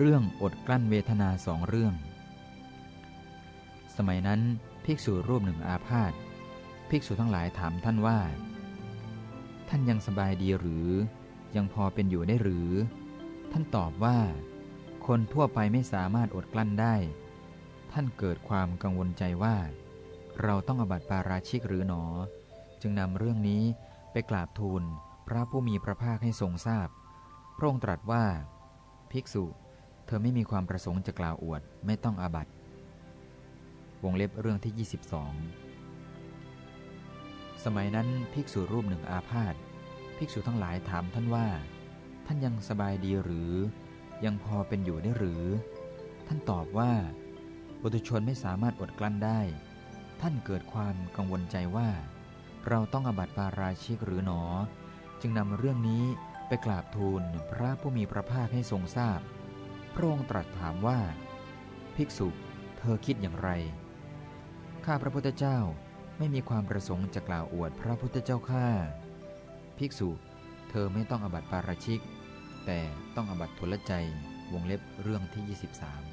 เรื่องอดกลั้นเวทนาสองเรื่อง สมัยนั้นภิกษุรูปหนึ่งอาพาธภิกษุทั้งหลายถามท่านว่า ท่านยังสบายดีหรือ ยังพอเป็นอยู่ได้หรือ ท่านตอบว่า คนทั่วไปไม่สามารถอดกลั้นได้ ท่านเกิดความกังวลใจว่า เราต้องอบัติปาราชิกหรือหนอ จึงนำเรื่องนี้ไปกราบทูลพระผู้มีพระภาคให้ทรงทราบพระองค์ตรัสว่า ภิกษุ เธอไม่มีความประสงค์จะกล่าวอวดไม่ต้องอาบัตวงเล็บเรื่องที่ 22 สมัยนั้นภิกษุรูปหนึ่งอาพาธภิกษุทั้งหลายถามท่านว่า ท่านยังสบายดีหรือ ยังพอเป็นอยู่ได้หรือ ท่านตอบว่าบุตุชนไม่สามารถอดกลั้นได้ ท่านเกิดความกังวลใจว่า เราต้องอบัติปาราชิกหรือหนอ จึงนำเรื่องนี้ไปกราบทูลพระผู้มีพระภาคให้ทรงทราบ พระองค์ตรัสถามว่า ภิกษุ เธอคิดอย่างไร ข้าพระพุทธเจ้าไม่มีความประสงค์จะกล่าวอวดพระพุทธเจ้าข้า ภิกษุ เธอไม่ต้องอบัติปาราชิก แต่ต้องอบัติทุลใจ วงเล็บเรื่องที่ 23